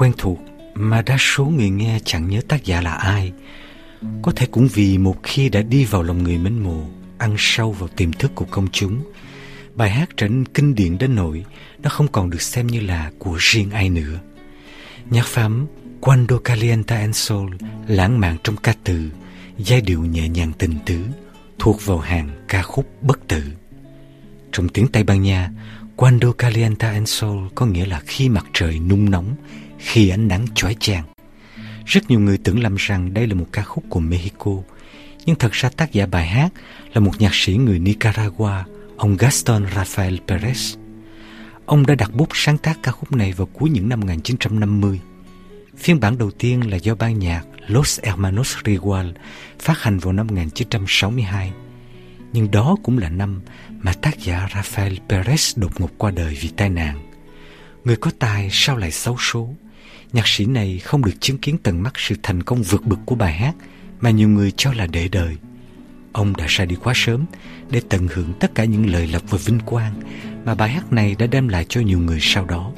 quen thuộc mà đa số người nghe chẳng nhớ tác giả là ai. Có thể cũng vì một khi đã đi vào lòng người mến mộ, ăn sâu vào tiềm thức của công chúng, bài hát trở nên kinh điển đến nỗi nó không còn được xem như là của riêng ai nữa. Nhạc phẩm Quando Calienta en Sol lãng mạn trong ca từ, giai điệu nhẹ nhàng tình tứ, thuộc vào hàng ca khúc bất tử. Trong tiếng Tây Ban Nha, Quando Calienta en Sol có nghĩa là khi mặt trời nung nóng, khi ánh nắng chói chang. Rất nhiều người tưởng lầm rằng đây là một ca khúc của Mexico, nhưng thật ra tác giả bài hát là một nhạc sĩ người Nicaragua, ông Gaston Rafael Perez. Ông đã đặt bút sáng tác ca khúc này vào cuối những năm 1950. Phiên bản đầu tiên là do ban nhạc Los Hermanos Rigual phát hành vào năm 1962. Nhưng đó cũng là năm mà tác giả Rafael Perez đột ngột qua đời vì tai nạn. Người có tài sao lại xấu số? Nhạc sĩ này không được chứng kiến tận mắt sự thành công vượt bực của bài hát mà nhiều người cho là để đời. Ông đã ra đi quá sớm để tận hưởng tất cả những lời lộc và vinh quang mà bài hát này đã đem lại cho nhiều người sau đó.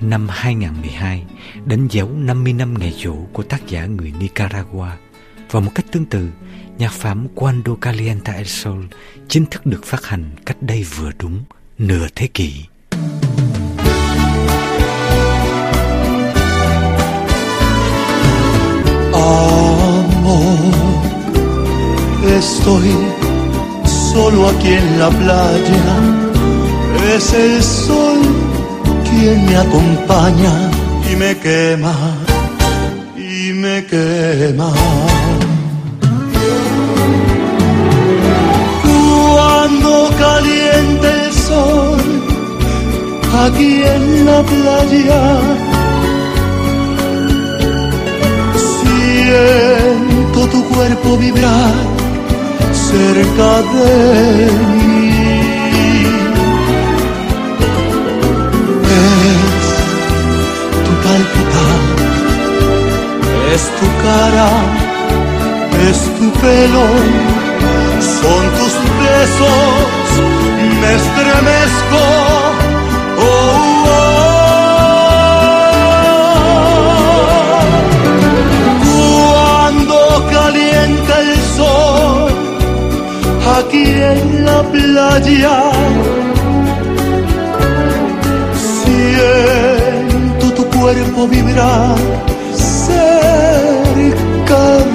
Năm 2012 đánh dấu 50 năm ngày dỗ của tác giả người Nicaragua và một cách tương tự, nhạc phẩm Cuando Calienta el Sol chính thức được phát hành cách đây vừa đúng nửa thế kỷ. Estoy solo aquí en la playa. Es el sol quien me acompaña y me quema, y me quema. Cuando caliente el sol aquí en la playa Siento tu cuerpo vibrar cerca de mí. Es tu palpitar, es tu cara, es tu pelo, son tus besos, me estremezco. Aquí en la playa. Siento tu cuerpo vibrar cerca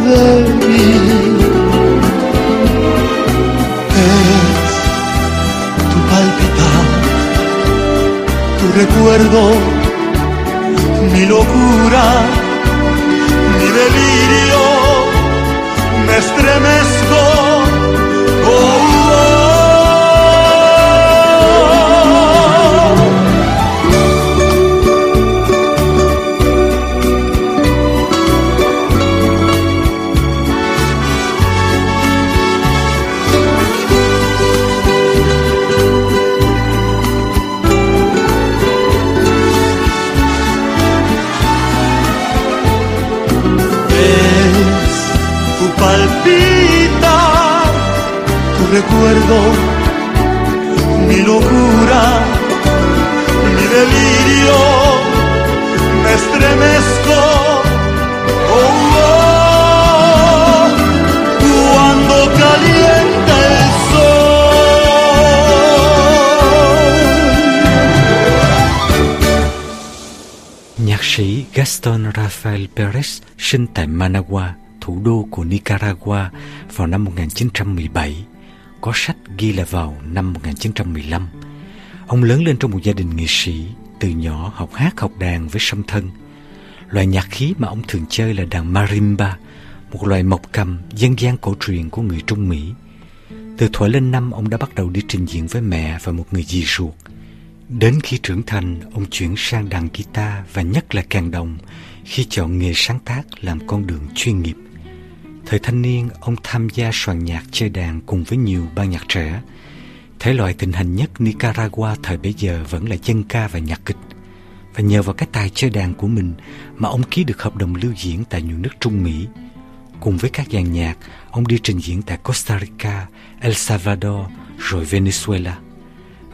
de mí. Es tu palpitar, tu recuerdo, mi locura mi delirio, me estremezco. Gaston Rafael Perez sinh tại Managua, thủ đô của Nicaragua vào năm 1917. Có sách ghi là vào năm 1915. Ông lớn lên trong một gia đình nghệ sĩ, từ nhỏ học hát học đàn với song thân. Loại nhạc khí mà ông thường chơi là đàn marimba, một loại mộc cầm dân gian cổ truyền của người Trung Mỹ. Từ thuở lên năm, ông đã bắt đầu đi trình diễn với mẹ và một người dì ruột. Đến khi trưởng thành, ông chuyển sang đàn guitar và nhất là càng đồng khi chọn nghề sáng tác làm con đường chuyên nghiệp. Thời thanh niên, ông tham gia soạn nhạc chơi đàn cùng với nhiều ban nhạc trẻ. Thể loại tình hành nhất Nicaragua thời bấy giờ vẫn là dân ca và nhạc kịch. Và nhờ vào cái tài chơi đàn của mình mà ông ký được hợp đồng lưu diễn tại nhiều nước Trung Mỹ. Cùng với các dàn nhạc, ông đi trình diễn tại Costa Rica, El Salvador rồi Venezuela.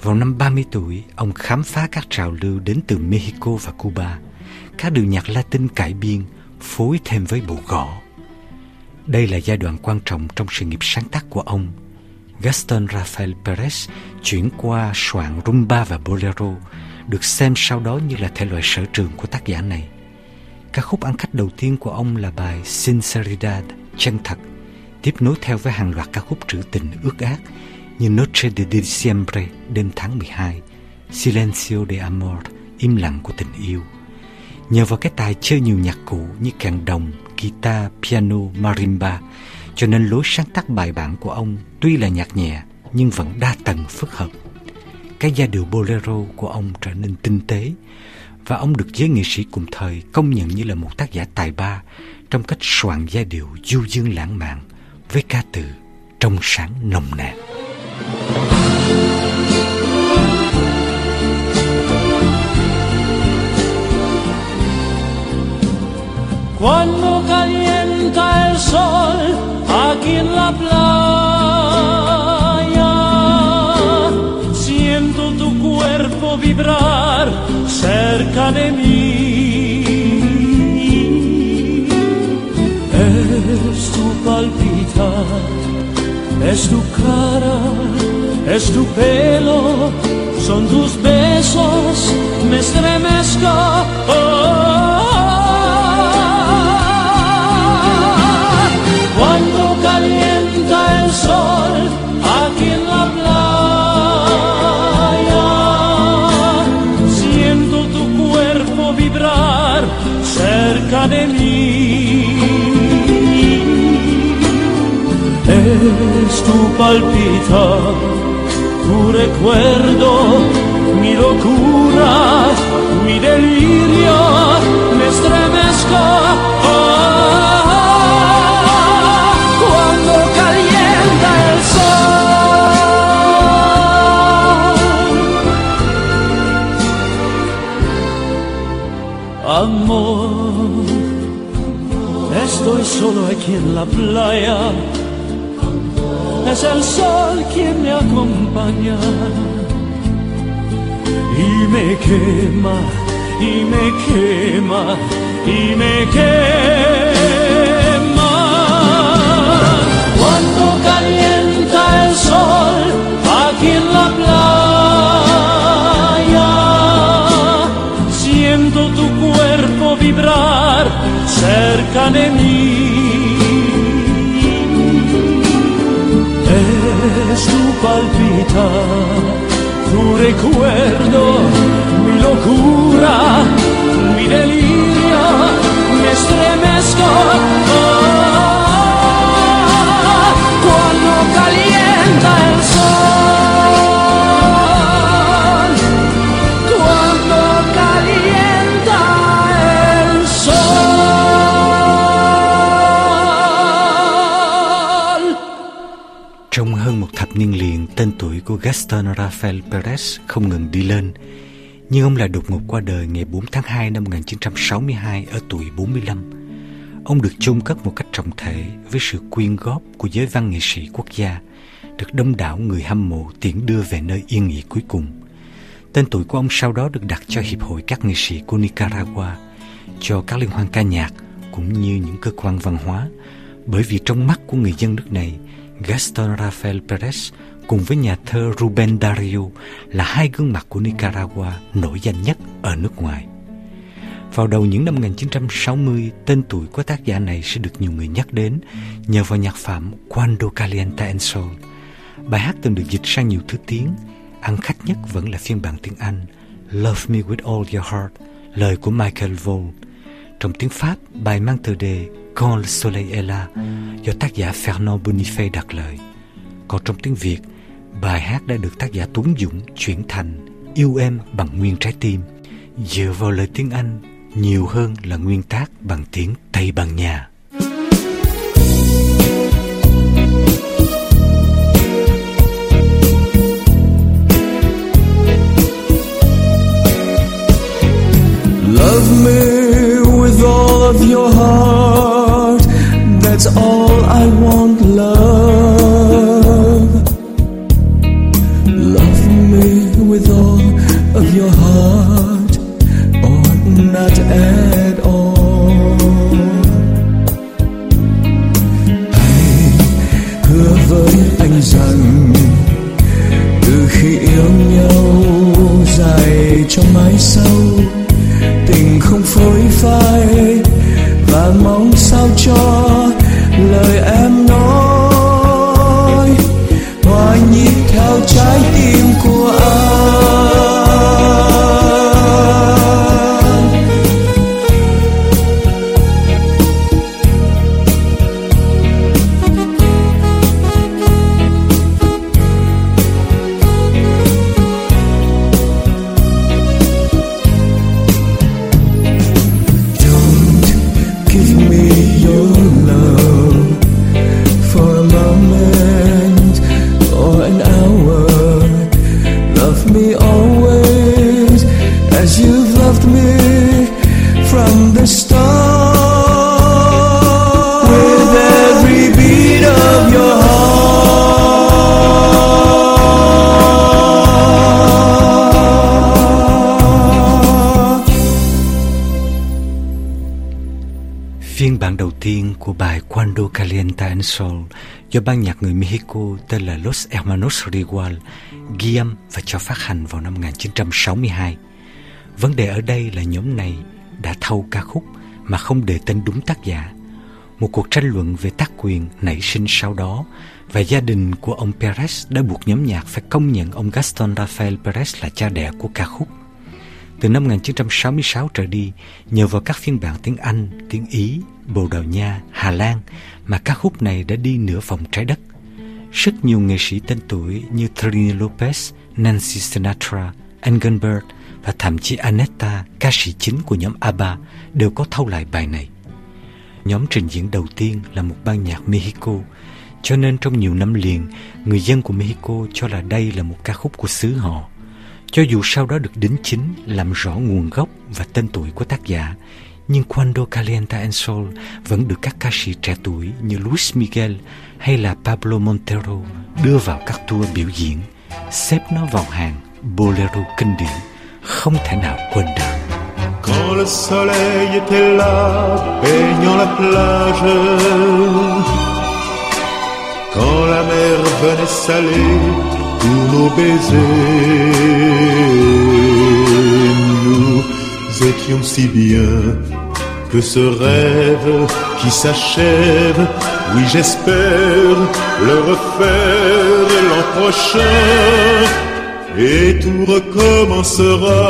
Vào năm 30 tuổi, ông khám phá các trào lưu đến từ Mexico và Cuba, các điệu nhạc Latin cải biên, phối thêm với bộ gõ. Đây là giai đoạn quan trọng trong sự nghiệp sáng tác của ông. Gaston Rafael Perez chuyển qua soạn rumba và bolero, được xem sau đó như là thể loại sở trường của tác giả này. Ca khúc ăn khách đầu tiên của ông là bài Sinceridad, chân thật, tiếp nối theo với hàng loạt ca khúc trữ tình ước ác như Noche de Diciembre, đêm tháng 12, Silencio de Amor, im lặng của tình yêu. Nhờ vào cái tài chơi nhiều nhạc cụ như kèn đồng, guitar, piano, marimba, cho nên lối sáng tác bài bản của ông tuy là nhạc nhẹ nhưng vẫn đa tầng phức hợp. Cái giai điệu bolero của ông trở nên tinh tế và ông được giới nghệ sĩ cùng thời công nhận như là một tác giả tài ba trong cách soạn giai điệu du dương lãng mạn với ca từ trong sáng nồng nàn. Cuando calienta el sol aquí en la playa, siento tu cuerpo vibrar cerca de mí. Es tu palpitar, es tu cara, es tu pelo, son tus besos, me estremezco. Cuando calienta el sol aquí en la playa, siento tu cuerpo vibrar cerca de mí. Es tu palpitar, recuerdo, mi locura, mi delirio, me estremezco. Cuando calienta el sol. Amor, estoy solo aquí en la playa es el sol quien me acompaña y me quema, y me quema, y me quema. Cuando calienta el sol aquí en la playa, siento tu cuerpo vibrar cerca de mí. Tu palpitar, tu recuerdo, mi locura, của Gaston Rafael Perez không ngừng đi lên. Nhưng ông lại đột ngột qua đời ngày 4 tháng 2 năm 1962 ở tuổi 45. Ông được chôn cất một cách trọng thể với sự quyên góp của giới văn nghệ sĩ quốc gia, được đông đảo người hâm mộ tiễn đưa về nơi yên nghỉ cuối cùng. Tên tuổi của ông sau đó được đặt cho Hiệp hội các nghệ sĩ của Nicaragua, cho các liên hoan ca nhạc cũng như những cơ quan văn hóa, bởi vì trong mắt của người dân nước này, Gaston Rafael Perez cùng với nhà thơ Ruben Dario là hai gương mặt của Nicaragua nổi danh nhất ở nước ngoài. Vào đầu những năm 1960, tên tuổi của tác giả này sẽ được nhiều người nhắc đến nhờ vào nhạc phẩm Cuando Calienta el Sol. Bài hát từng được dịch sang nhiều thứ tiếng, ăn khách nhất vẫn là phiên bản tiếng Anh Love Me With All Your Heart, lời của Michael Vole. Trong tiếng Pháp, bài mang tựa đề Quand le soleil est là do tác giả Fernand Bonifay đặt lời. Còn trong tiếng Việt, bài hát đã được tác giả Tuấn Dũng chuyển thành Yêu em bằng nguyên trái tim, dựa vào lời tiếng Anh nhiều hơn là nguyên tác bằng tiếng Tây Ban Nha. Trong đầu tiên của bài Cuando Calienta el Sol do ban nhạc người Mexico tên là Los Hermanos Rigual ghi âm và cho phát hành vào năm 1962. Vấn đề ở đây là nhóm này đã thâu ca khúc mà không đề tên đúng tác giả. Một cuộc tranh luận về tác quyền nảy sinh sau đó và gia đình của ông Perez đã buộc nhóm nhạc phải công nhận ông Gaston Rafael Perez là cha đẻ của ca khúc. Từ năm 1966 trở đi, nhờ vào các phiên bản tiếng Anh, tiếng Ý, Bồ Đào Nha, Hà Lan mà các khúc này đã đi nửa vòng trái đất. Rất nhiều nghệ sĩ tên tuổi như Trini Lopez, Nancy Sinatra, Engelbert và thậm chí Anetta, ca sĩ chính của nhóm ABBA đều có thâu lại bài này. Nhóm trình diễn đầu tiên là một ban nhạc Mexico, cho nên trong nhiều năm liền, người dân của Mexico cho là đây là một ca khúc của xứ họ. Cho dù sau đó được đính chính làm rõ nguồn gốc và tên tuổi của tác giả, nhưng Cuando Calienta el Sol vẫn được các ca sĩ trẻ tuổi như Luis Miguel hay là Pablo Montero đưa vào các tour biểu diễn, xếp nó vào hàng bolero kinh điển không thể nào quên được. Quand le soleil était là, baignant la plage, quand la mer venait saler tous nos baisers, nous étions si bien que ce rêve qui s'achève, oui j'espère le refaire l'an prochain. Et tout recommencera.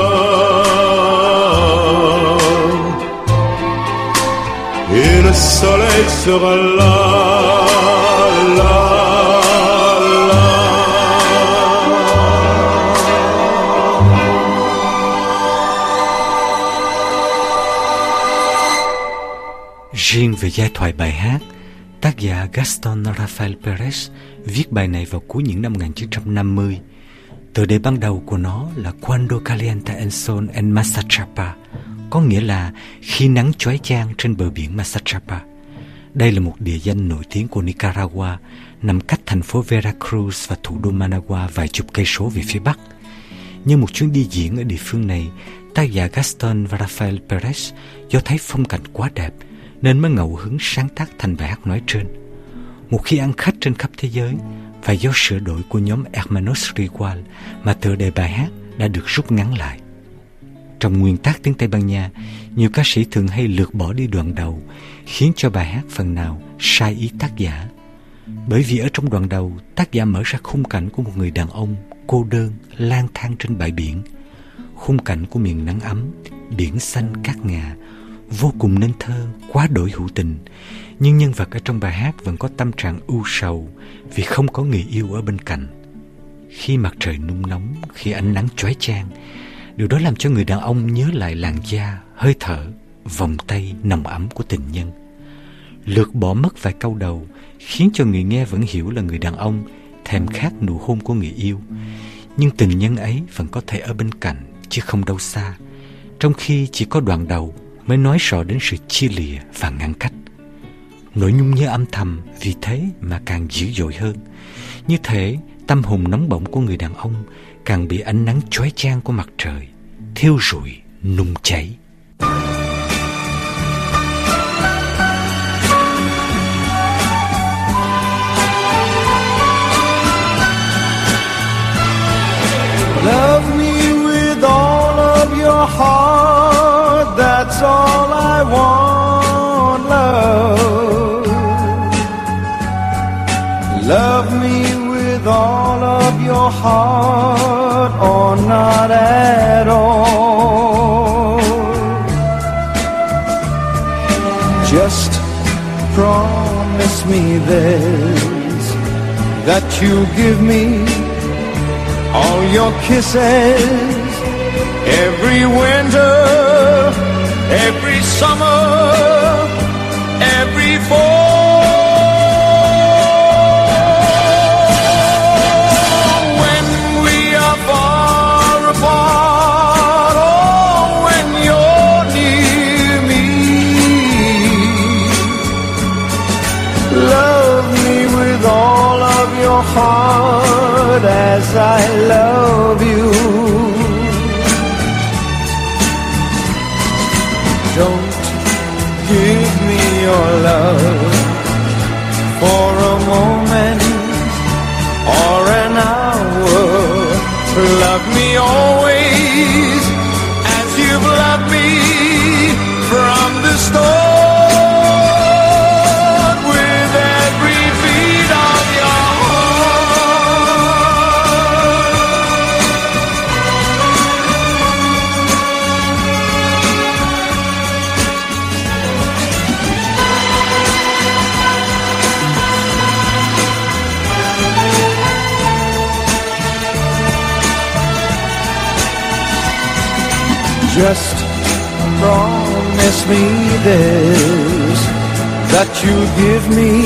Et le soleil sera là, Riêng về giai thoại bài hát, tác giả Gaston Rafael Perez viết bài này vào cuối những năm 1950. Tựa đề ban đầu của nó là Cuando calienta el sol en Masachapa, có nghĩa là khi nắng chói chang trên bờ biển Masachapa. Đây là một địa danh nổi tiếng của Nicaragua, nằm cách thành phố Veracruz và thủ đô Managua vài chục cây số về phía bắc. Như một chuyến đi diễn ở địa phương này, tác giả Gaston Rafael Perez do thấy phong cảnh quá đẹp nên mới ngẫu hứng sáng tác thành bài hát nói trên. Một khi ăn khách trên khắp thế giới và do sửa đổi của nhóm Hermanos Rigual mà tựa đề bài hát đã được rút ngắn lại. Trong nguyên tác tiếng Tây Ban Nha, nhiều ca sĩ thường hay lược bỏ đi đoạn đầu, khiến cho bài hát phần nào sai ý tác giả. Bởi vì ở trong đoạn đầu, tác giả mở ra khung cảnh của một người đàn ông cô đơn, lang thang trên bãi biển. Khung cảnh của miền nắng ấm, biển xanh cát ngà, vô cùng nên thơ, quá đổi hữu tình. Nhưng nhân vật ở trong bài hát vẫn có tâm trạng ưu sầu vì không có người yêu ở bên cạnh. Khi mặt trời nung nóng, khi ánh nắng chói chang, điều đó làm cho người đàn ông nhớ lại làn da, hơi thở, vòng tay nồng ấm của tình nhân. Lượt bỏ mất vài câu đầu khiến cho người nghe vẫn hiểu là người đàn ông thèm khát nụ hôn của người yêu. Nhưng tình nhân ấy vẫn có thể ở bên cạnh chứ không đâu xa. Trong khi chỉ có đoạn đầu mới nói rõ đến sự chia lìa và ngăn cách. Nỗi nhung nhớ âm thầm vì thế mà càng dữ dội hơn. Như thế, tâm hồn nóng bỏng của người đàn ông càng bị ánh nắng chói chang của mặt trời, thiêu rụi, nung cháy. Love me with all of your heart That's all I want, love. Love me with all of your heart, or not at all. Just promise me this that you'll give me all your kisses every winter, every summer, give me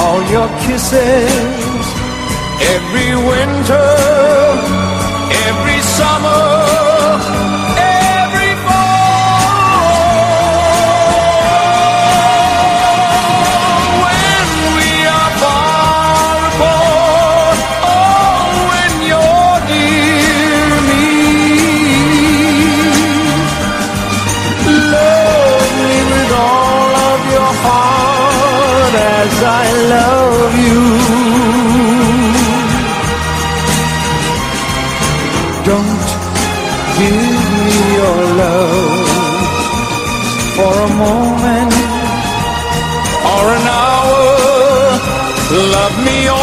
all your kisses. Every winter, every summer, Don't give me your love for a moment or an hour. Love me.